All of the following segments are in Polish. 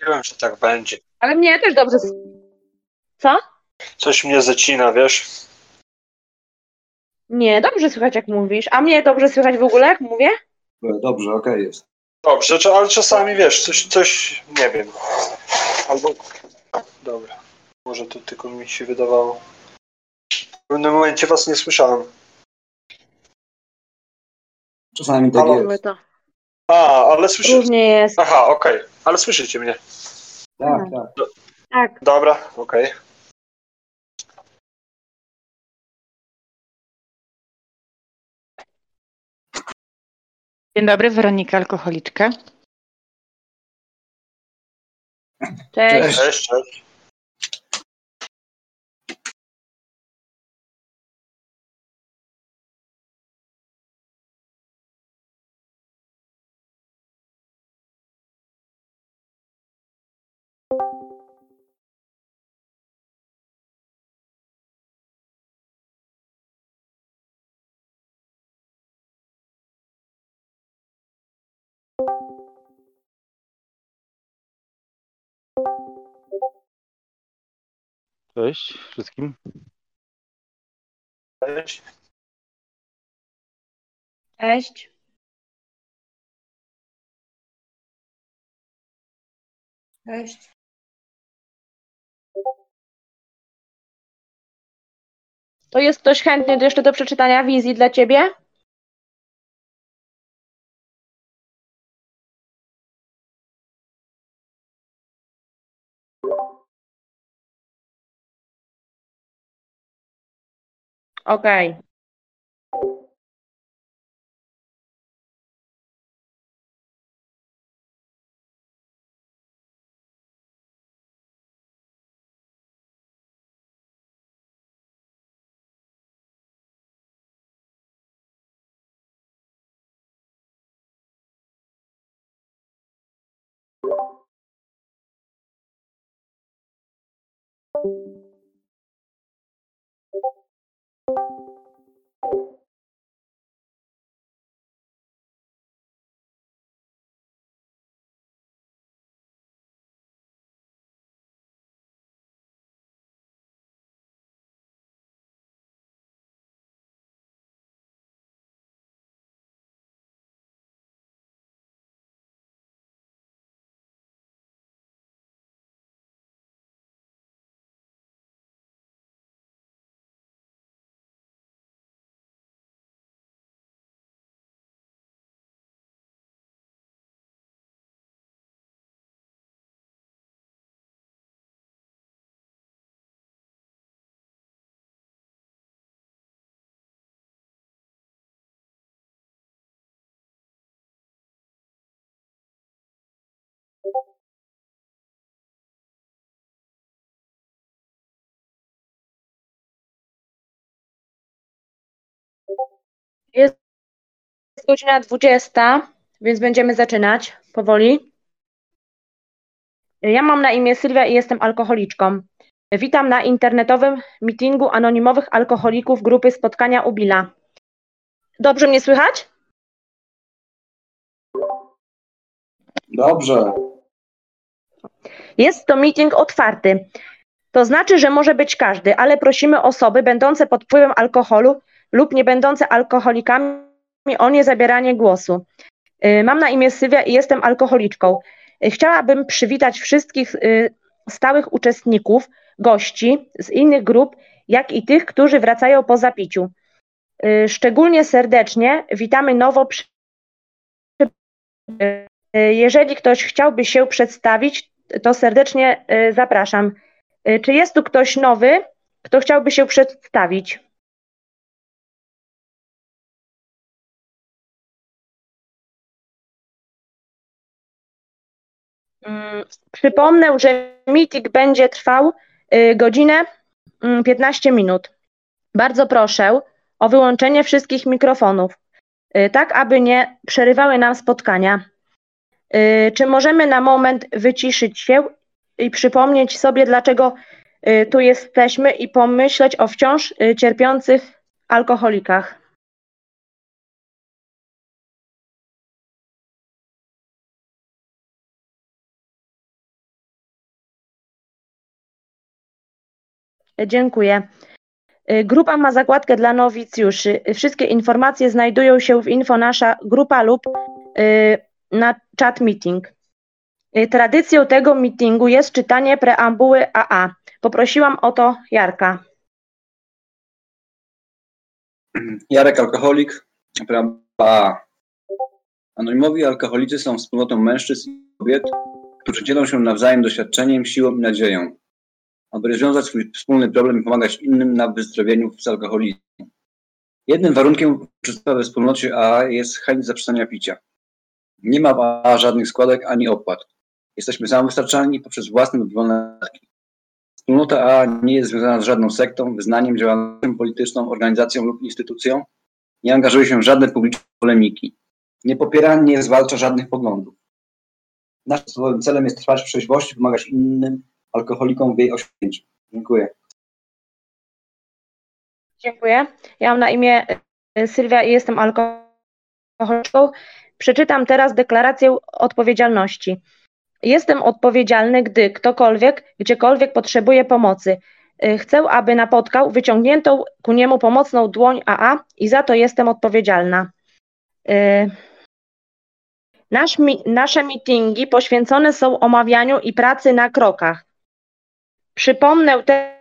Mówiłem, że tak będzie. Ale mnie też dobrze. Co? Coś mnie zacina, wiesz? Nie, dobrze słychać jak mówisz. A mnie dobrze słychać w ogóle jak mówię? Dobrze, okej jest. Dobrze, cza- ale czasami wiesz, coś, coś nie wiem. Albo. Dobra. Może to tylko mi się wydawało. W pewnym momencie was nie słyszałem. Czasami tak Halo? jest. Mamy to. A, ale słyszycie. Różnie jest. Aha, okej. Ale słyszycie mnie. Tak, tak. Tak. Dobra, okej. Dzień dobry, Weronika Alkoholiczka. Cześć. Cześć. Cześć, cześć. Wszystkim. Cześć. Cześć. Cześć. To jest ktoś chętny do- jeszcze do przeczytania wizji dla ciebie? Okej. Jest godzina 20, więc będziemy zaczynać powoli. Ja mam na imię Sylwia i jestem alkoholiczką. Witam na internetowym meetingu anonimowych alkoholików grupy spotkania u Billa. Dobrze mnie słychać? Dobrze. Jest to meeting otwarty. To znaczy, że może być każdy, ale prosimy osoby będące pod wpływem alkoholu lub nie będące alkoholikami o niezabieranie głosu. Y, Mam na imię Sylwia i jestem alkoholiczką. Y, Chciałabym przywitać wszystkich y, stałych uczestników, gości z innych grup, jak i tych, którzy wracają po zapiciu. Szczególnie serdecznie witamy nowo przy... Jeżeli ktoś chciałby się przedstawić, to serdecznie zapraszam. Czy jest tu ktoś nowy, kto chciałby się przedstawić? Przypomnę, że meeting będzie trwał y, godzinę mm, 15 minut. Bardzo proszę o wyłączenie wszystkich mikrofonów, y, tak aby nie przerywały nam spotkania. Y, Czy możemy na moment wyciszyć się i przypomnieć sobie, dlaczego tu jesteśmy i pomyśleć o wciąż cierpiących alkoholikach? Dziękuję. Y, Grupa ma zakładkę dla nowicjuszy. Wszystkie informacje znajdują się w info nasza grupa lub y, na chat meeting. Y, Tradycją tego meetingu jest czytanie preambuły AA. Poprosiłam o to Jarka. Jarek alkoholik, prawa. Anonimowi alkoholicy są wspólnotą mężczyzn i kobiet, którzy dzielą się nawzajem doświadczeniem, siłą i nadzieją, aby rozwiązać swój wspólny problem i pomagać innym na wyzdrowieniu z alkoholizmu. Jednym warunkiem uczestnictwa we wspólnocie AA jest chęć zaprzestania picia. Nie ma w AA żadnych składek ani opłat. Jesteśmy samowystarczalni poprzez własne dobrowolne datki. Wspólnota AA nie jest związana z żadną sektą, wyznaniem, działalnością polityczną, organizacją lub instytucją. Nie angażuje się w żadne publiczne polemiki. Nie popiera, nie zwalcza żadnych poglądów. Naszym celem jest trwać w trzeźwości, pomagać innym alkoholikom w jej osiągnięciu. Dziękuję. Dziękuję. Ja mam na imię y, Sylwia i jestem alkoholiczką. Przeczytam teraz deklarację odpowiedzialności. Jestem odpowiedzialny, gdy ktokolwiek, gdziekolwiek potrzebuje pomocy. Y, Chcę, aby napotkał wyciągniętą ku niemu pomocną dłoń AA i za to jestem odpowiedzialna. Y, Nasz, nasze meetingi poświęcone są omawianiu i pracy na krokach. Przypomnę te-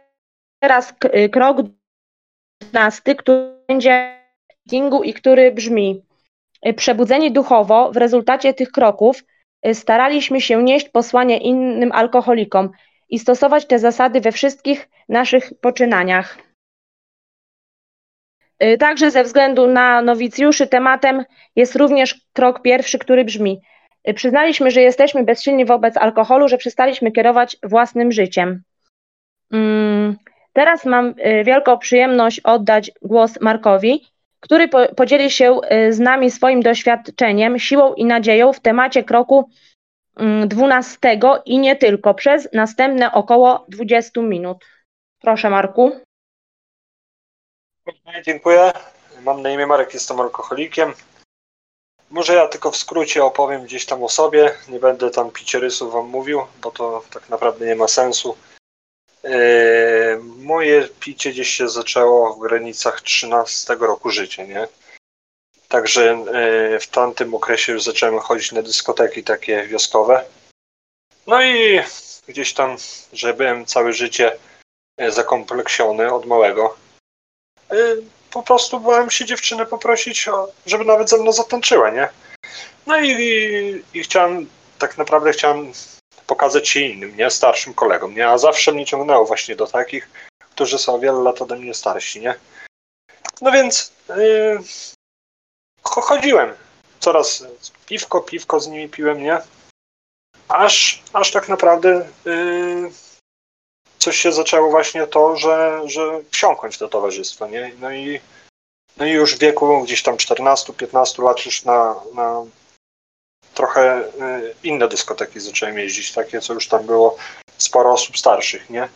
teraz y, krok 15, który będzie meetingu i który brzmi y, Przebudzeni duchowo w rezultacie tych kroków y, staraliśmy się nieść posłanie innym alkoholikom i stosować te zasady we wszystkich naszych poczynaniach. Także ze względu na nowicjuszy tematem jest również krok pierwszy, który brzmi Przyznaliśmy, że jesteśmy bezsilni wobec alkoholu, że przestaliśmy kierować własnym życiem. Mm, Teraz mam y, wielką przyjemność oddać głos Markowi, który po, podzieli się y, z nami swoim doświadczeniem, siłą i nadzieją w temacie kroku mm, 12 i nie tylko przez następne około 20 minut. Proszę Marku. Dziękuję. Mam na imię Marek, jestem alkoholikiem. Może ja tylko w skrócie opowiem gdzieś tam o sobie. Nie będę tam picierysów wam mówił, bo to tak naprawdę nie ma sensu. Yy, moje picie gdzieś się zaczęło w granicach 13 roku życia, nie? Także yy, w tamtym okresie już zacząłem chodzić na dyskoteki takie wioskowe. No i gdzieś tam, że byłem całe życie yy, zakompleksiony od małego. Po prostu bałem się dziewczynę poprosić, żeby nawet ze mną zatańczyła, nie? No i, i, i chciałem, tak naprawdę chciałem pokazać się innym, nie? Starszym kolegom, nie? A zawsze mnie ciągnęło właśnie do takich, którzy są wiele lat ode mnie starsi, nie? No więc yy, cho- chodziłem. Coraz piwko, piwko z nimi piłem, nie? Aż, aż tak naprawdę yy, coś się zaczęło właśnie to, że, że wsiąkłem w to towarzystwo, nie? No i, no i już w wieku gdzieś tam 14-15 lat już na, na trochę y, inne dyskoteki zacząłem jeździć, takie co już tam było sporo osób starszych, nie?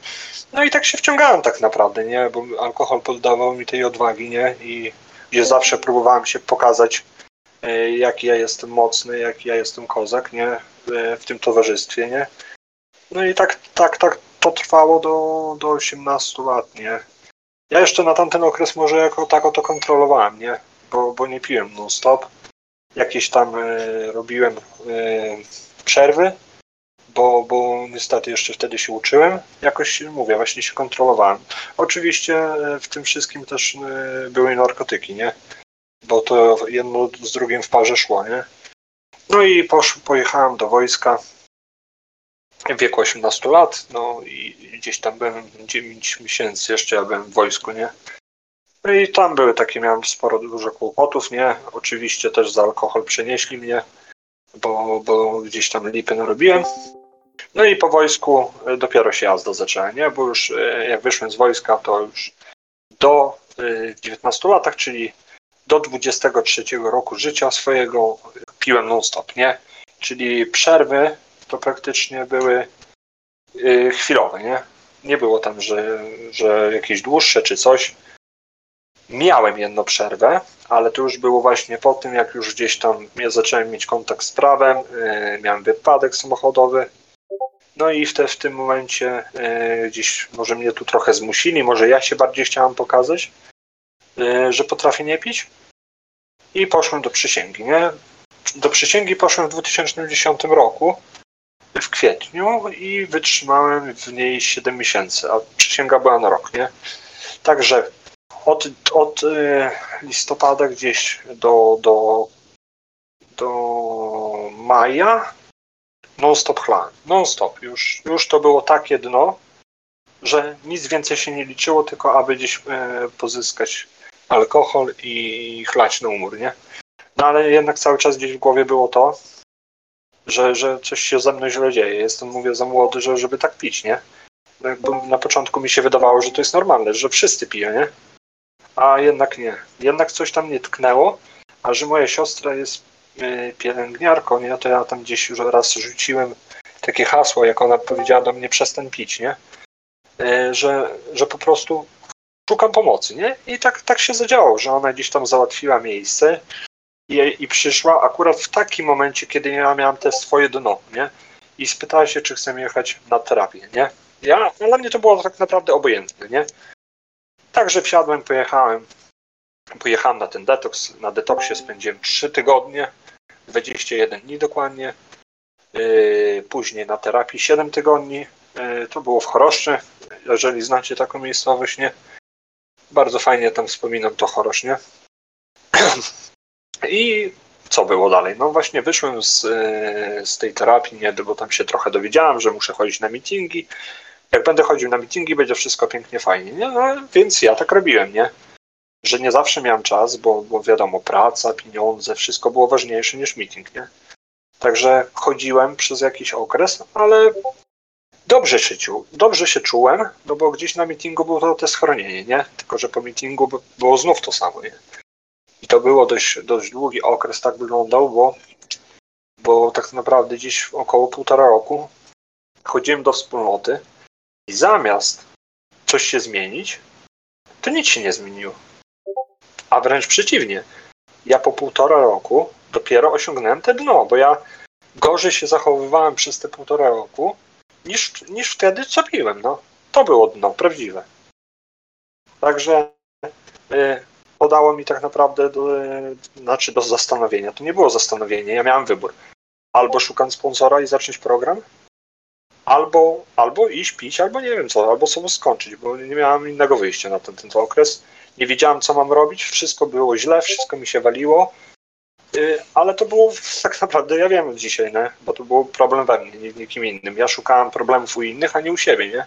No i tak się wciągałem tak naprawdę, nie? Bo alkohol poddawał mi tej odwagi, nie? I gdzie zawsze próbowałem się pokazać, y, jaki ja jestem mocny, jaki ja jestem kozak, nie? Y, W tym towarzystwie, nie? No i tak, tak, tak to trwało do, do 18 lat, nie? Ja jeszcze na tamten okres może jako tako to kontrolowałem, nie? Bo, bo nie piłem non-stop. Jakieś tam e, robiłem e, przerwy, bo, bo niestety jeszcze wtedy się uczyłem. Jakoś, mówię, właśnie się kontrolowałem. Oczywiście e, w tym wszystkim też były narkotyki, nie? Bo to jedno z drugim w parze szło, nie? No i posz, pojechałem do wojska w wieku 18 lat, no i gdzieś tam byłem 9 miesięcy jeszcze ja byłem w wojsku, nie? No i tam były takie, miałem sporo, dużo kłopotów, nie? Oczywiście też za alkohol przenieśli mnie, bo, bo gdzieś tam lipy narobiłem. No i po wojsku e, dopiero się jazda zaczęła, nie? Bo już e, jak wyszłem z wojska, to już do e, 19 latach, czyli do 23 roku życia swojego piłem non-stop, nie? Czyli przerwy to praktycznie były chwilowe, nie? Nie było tam, że, że jakieś dłuższe czy coś. Miałem jedną przerwę, ale to już było właśnie po tym, jak już gdzieś tam ja zacząłem mieć kontakt z prawem, y, miałem wypadek samochodowy No i w, w tym momencie e, gdzieś może mnie tu trochę zmusili, może ja się bardziej chciałam pokazać, e, że potrafię nie pić. I poszłem do przysięgi, nie? Do przysięgi poszłem w 2010 roku, w kwietniu i wytrzymałem w niej 7 miesięcy, a przysięga była na rok, nie? Także od, od e, listopada gdzieś do, do, do maja non-stop chlałem. Non-stop. Już, już to było takie dno, że nic więcej się nie liczyło, tylko aby gdzieś e, pozyskać alkohol i chlać na umór, nie? No ale jednak cały czas gdzieś w głowie było to, że, że coś się ze mną źle dzieje. Jestem, mówię, za młody, że, żeby tak pić, nie? Jakby na początku mi się wydawało, że to jest normalne, że wszyscy piją, nie? A jednak nie. Jednak coś tam nie tknęło, a że moja siostra jest y, pielęgniarką, nie? To ja tam gdzieś już raz rzuciłem takie hasło, jak ona powiedziała do mnie, przestań pić, nie? Y, że, że po prostu szukam pomocy, nie? I tak, tak się zadziałało, że ona gdzieś tam załatwiła miejsce i, i przyszła akurat w takim momencie, kiedy ja miałam te swoje dno, nie? I spytała się, czy chcę jechać na terapię, nie? Ja, dla mnie to było tak naprawdę obojętne, nie? Także wsiadłem, pojechałem. Pojechałem na ten detoks. Na detoksie spędziłem 3 tygodnie, 21 dni dokładnie. Yy, później na terapii 7 tygodni. Yy, to było w Choroszczy, jeżeli znacie taką miejscowość, nie? Bardzo fajnie tam wspominam to Chorosz, nie? I co było dalej? No właśnie wyszłem z, yy, z tej terapii, nie, bo tam się trochę dowiedziałem, że muszę chodzić na meetingi. Jak będę chodził na meetingi, będzie wszystko pięknie, fajnie, nie? No, więc ja tak robiłem, nie? Że nie zawsze miałem czas, bo, bo wiadomo, praca, pieniądze, wszystko było ważniejsze niż meeting, nie? Także chodziłem przez jakiś okres, ale dobrze się, czu, dobrze się czułem, no bo gdzieś na meetingu było to, to schronienie, nie? Tylko, że po meetingu było znów to samo, nie? I to było dość, dość długi okres, tak wyglądał, bo, bo tak naprawdę gdzieś około półtora roku chodziłem do wspólnoty i zamiast coś się zmienić, to nic się nie zmieniło. A wręcz przeciwnie. Ja po półtora roku dopiero osiągnąłem te dno, bo ja gorzej się zachowywałem przez te półtora roku niż, niż wtedy, co piłem. No. To było dno, prawdziwe. Także y, podało mi tak naprawdę do, y, znaczy do zastanowienia. To nie było zastanowienie, ja miałem wybór. Albo szukam sponsora i zacząć program, albo, albo iść pić, albo nie wiem co, albo sobie skończyć, bo nie miałem innego wyjścia na ten, ten okres. Nie wiedziałem, co mam robić, wszystko było źle, wszystko mi się waliło, yy, ale to było tak naprawdę, ja wiem dzisiaj, nie? bo to był problem we mnie, nie nikim innym. Ja szukałem problemów u innych, a nie u siebie, nie?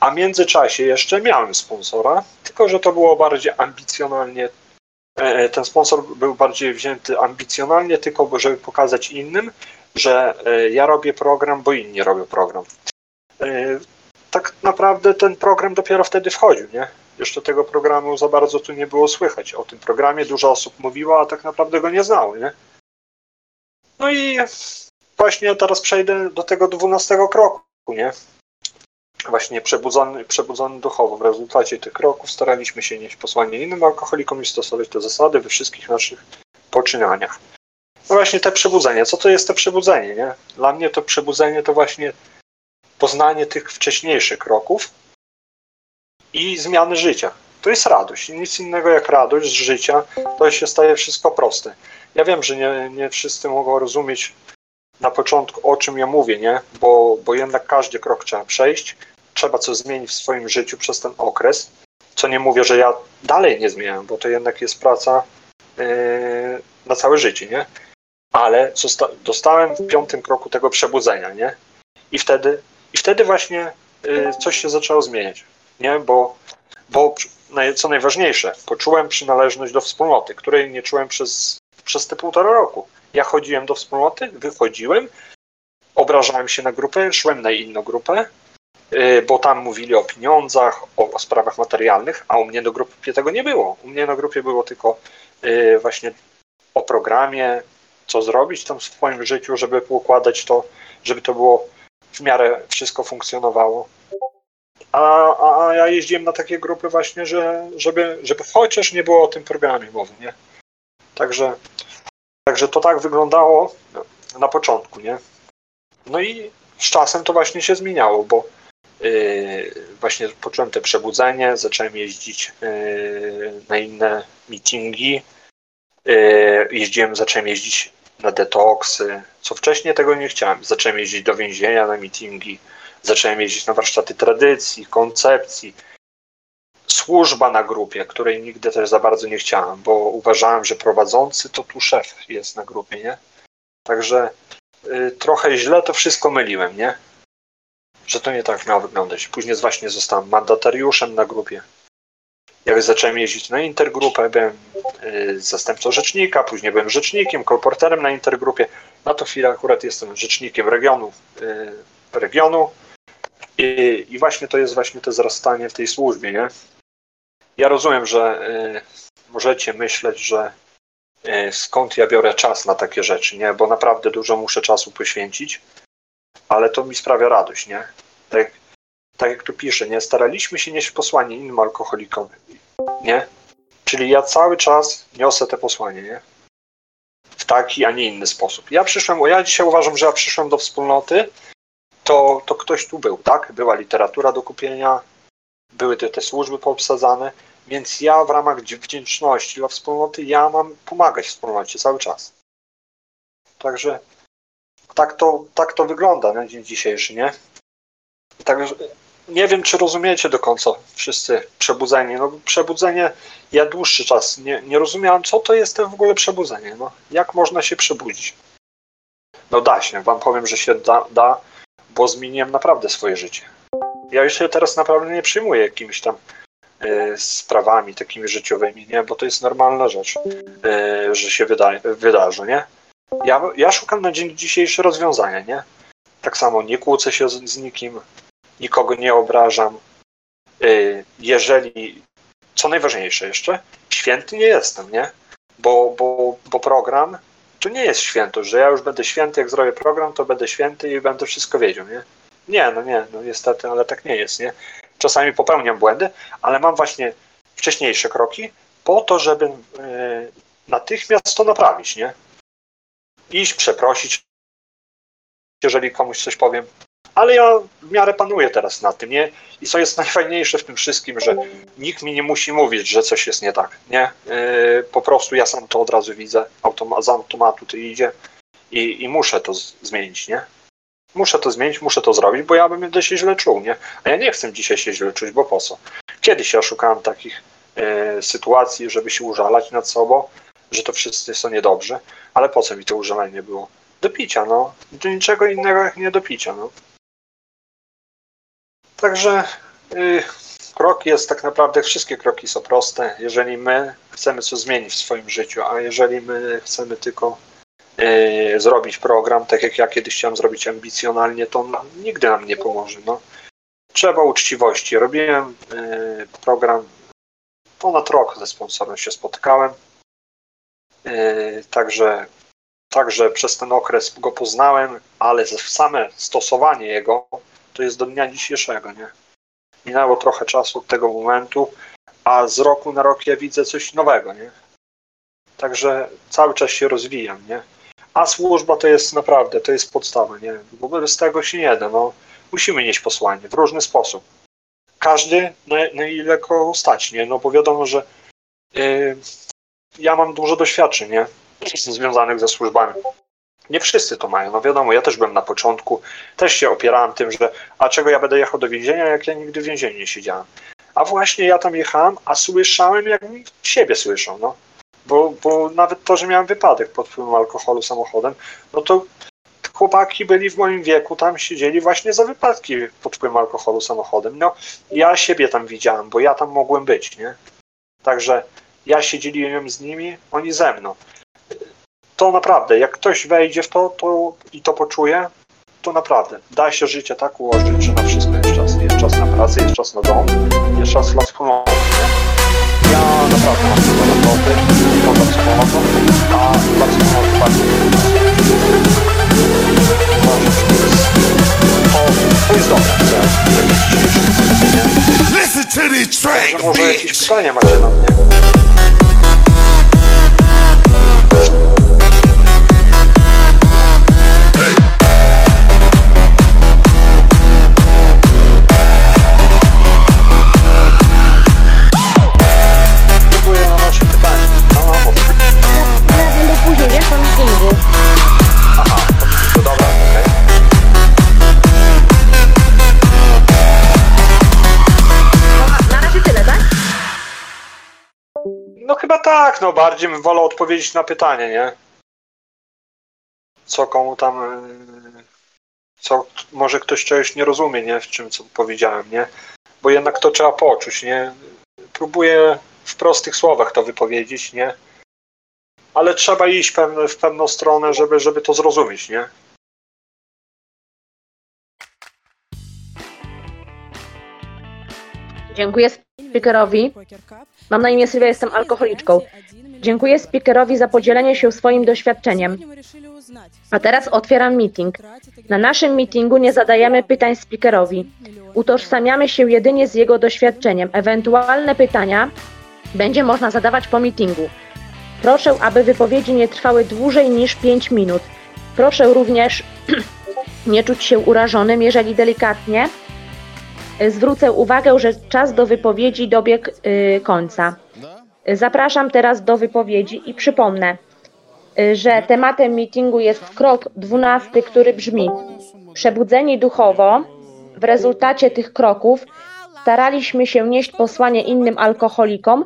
A w międzyczasie jeszcze miałem sponsora, tylko że to było bardziej ambicjonalnie. E, ten sponsor był bardziej wzięty ambicjonalnie, tylko żeby pokazać innym, że e, ja robię program, bo inni robią program. E, tak naprawdę ten program dopiero wtedy wchodził, nie? Jeszcze tego programu za bardzo tu nie było słychać. O tym programie dużo osób mówiło, a tak naprawdę go nie znało, nie? No i właśnie teraz przejdę do tego dwunastego kroku, nie? Właśnie przebudzony, przebudzony duchowo. W rezultacie tych kroków staraliśmy się nieść posłanie innym alkoholikom i stosować te zasady we wszystkich naszych poczynaniach. No właśnie te przebudzenie. Co to jest to przebudzenie, nie? Dla mnie to przebudzenie to właśnie poznanie tych wcześniejszych kroków i zmiany życia. To jest radość. Nic innego jak radość z życia, to się staje wszystko proste. Ja wiem, że nie, nie wszyscy mogą rozumieć na początku, o czym ja mówię, nie? Bo, bo jednak każdy krok trzeba przejść, trzeba coś zmienić w swoim życiu przez ten okres. Co nie mówię, że ja dalej nie zmieniam, bo to jednak jest praca yy, na całe życie, nie? Ale dostałem w piątym kroku tego przebudzenia, nie? I wtedy, i wtedy właśnie y, coś się zaczęło zmieniać, nie? Bo, bo co najważniejsze, poczułem przynależność do wspólnoty, której nie czułem przez, przez te półtora roku. Ja chodziłem do wspólnoty, wychodziłem, obrażałem się na grupę, szłem na inną grupę, y, bo tam mówili o pieniądzach, o, o, sprawach materialnych, a u mnie do grupy tego nie było. U mnie na grupie było tylko y, właśnie o programie, co zrobić tam w swoim życiu, żeby poukładać to, żeby to było w miarę wszystko funkcjonowało. A, a, ja jeździłem na takie grupy właśnie, że, żeby, żeby chociaż nie było o tym programie mowy, nie? Także, także to tak wyglądało na początku, nie? No i z czasem to właśnie się zmieniało, bo yy, właśnie poczułem te przebudzenie, zacząłem jeździć yy, na inne meetingi, yy, jeździłem, zacząłem jeździć na detoksy, co wcześniej tego nie chciałem. Zacząłem jeździć do więzienia na meetingi, zacząłem jeździć na warsztaty tradycji, koncepcji, służba na grupie, której nigdy też za bardzo nie chciałem, bo uważałem, że prowadzący to tu szef jest na grupie, nie? Także y, trochę źle to wszystko myliłem, nie? Że to nie tak miało wyglądać. Później właśnie zostałem mandatariuszem na grupie. Jak zacząłem jeździć na intergrupę, byłem y, zastępcą rzecznika, później byłem rzecznikiem, kolporterem na intergrupie. Na to chwilę akurat jestem rzecznikiem regionu, y, regionu. I, I właśnie to jest właśnie to wzrastanie w tej służbie, nie? Ja rozumiem, że y, możecie myśleć, że skąd ja biorę czas na takie rzeczy, nie? Bo naprawdę dużo muszę czasu poświęcić, ale to mi sprawia radość, nie? Tak, tak jak tu pisze, nie? Staraliśmy się nieść posłanie innym alkoholikom, nie? Czyli ja cały czas niosę te posłanie, nie? W taki, a nie inny sposób. Ja przyszłem, ja dzisiaj uważam, że ja przyszłem do wspólnoty, to, to ktoś tu był, tak? Była literatura do kupienia, były te, te służby poobsadzane, więc ja w ramach wdzięczności dla wspólnoty, ja mam pomagać wspólnocie cały czas. Także tak to, tak to wygląda na dzień dzisiejszy, nie? Także nie wiem, czy rozumiecie do końca wszyscy przebudzenie. No przebudzenie, ja dłuższy czas nie, nie rozumiałem, co to jest w ogóle przebudzenie. No, jak można się przebudzić? No da się, wam powiem, że się da, da bo zmieniłem naprawdę swoje życie. Ja już się teraz naprawdę nie przyjmuję jakimiś tam e, sprawami takimi życiowymi, nie? Bo to jest normalna rzecz, e, że się wyda wydarzy, nie? Ja, ja szukam na dzień dzisiejszy rozwiązania, nie? Tak samo nie kłócę się z, z nikim, nikogo nie obrażam. E, jeżeli, co najważniejsze jeszcze, święty nie jestem, nie? Bo, bo, bo program to nie jest świętość, że ja już będę święty, jak zrobię program, to będę święty i będę wszystko wiedział, nie? Nie, no nie, no niestety, ale tak nie jest, nie? Czasami popełniam błędy, ale mam właśnie wcześniejsze kroki po to, żeby yy, natychmiast to naprawić, nie? Iść, przeprosić, jeżeli komuś coś powiem. Ale ja w miarę panuję teraz na tym, nie? I co jest najfajniejsze w tym wszystkim, że nikt mi nie musi mówić, że coś jest nie tak, nie? Yy, po prostu ja sam to od razu widzę, automa z automatu to idzie i, i muszę to zmienić, nie? Muszę to zmienić, muszę to zrobić, bo ja będę się źle czuł, nie? A ja nie chcę dzisiaj się źle czuć, bo po co? Kiedyś ja szukałem takich e, sytuacji, żeby się użalać nad sobą, że to wszyscy są niedobrzy, ale po co mi to użalenie było? Do picia, no. Do niczego innego jak nie do picia, no. Także y, krok jest tak naprawdę, wszystkie kroki są proste, jeżeli my chcemy coś zmienić w swoim życiu, a jeżeli my chcemy tylko y, zrobić program, tak jak ja kiedyś chciałem zrobić ambicjonalnie, to nigdy nam nie pomoże. No. Trzeba uczciwości. Robiłem y, program ponad rok ze sponsorem się spotykałem, y, także, także przez ten okres go poznałem, ale same stosowanie jego to jest do dnia dzisiejszego, nie? Minęło trochę czasu od tego momentu, a z roku na rok ja widzę coś nowego, nie? Także cały czas się rozwijam, nie? A służba to jest naprawdę, to jest podstawa, nie? Bo bez tego się nie da, no. Musimy nieść posłanie w różny sposób. Każdy na, na ile go stać, nie? No bo wiadomo, że yy, ja mam dużo doświadczeń, nie? Związanych ze służbami. Nie wszyscy to mają, no wiadomo, ja też byłem na początku, też się opierałem tym, że a czego ja będę jechał do więzienia, jak ja nigdy w więzieniu nie siedziałem. A właśnie ja tam jechałem, a słyszałem, jak siebie słyszą, no. Bo, bo nawet to, że miałem wypadek pod wpływem alkoholu samochodem, no to chłopaki byli w moim wieku, tam siedzieli właśnie za wypadki pod wpływem alkoholu samochodem. No, ja siebie tam widziałem, bo ja tam mogłem być, nie? Także ja siedzieliłem z nimi, oni ze mną to naprawdę, jak ktoś wejdzie w to, to i to poczuje, to naprawdę da się życie tak ułożyć, że na wszystko jest czas. Jest czas na pracę, jest czas na dom, jest czas dla wspólnoty. Ja naprawdę mam dużo roboty, poza wspólnotą, a dla wspólnoty że to jest, to, to dobre, że może jakieś pytania macie na mnie? Tak, no bardziej bym wolał odpowiedzieć na pytanie, nie? Co komu tam. y, Co może ktoś czegoś nie rozumie, nie? W czym co powiedziałem, nie? Bo jednak to trzeba poczuć, nie? Próbuję w prostych słowach to wypowiedzieć, nie? Ale trzeba iść w pewną stronę, żeby, żeby to zrozumieć, nie? Dziękuję speakerowi. Mam na imię Sylwia, jestem alkoholiczką. Dziękuję speakerowi za podzielenie się swoim doświadczeniem. A teraz otwieram meeting. Na naszym meetingu nie zadajemy pytań speakerowi. Utożsamiamy się jedynie z jego doświadczeniem. Ewentualne pytania będzie można zadawać po meetingu. Proszę, aby wypowiedzi nie trwały dłużej niż 5 minut. Proszę również nie czuć się urażonym, jeżeli delikatnie zwrócę uwagę, że czas do wypowiedzi dobiegł y, końca. Y, Zapraszam teraz do wypowiedzi i przypomnę, że tematem meetingu jest krok 12, który brzmi Przebudzeni duchowo. W rezultacie tych kroków staraliśmy się nieść posłanie innym alkoholikom,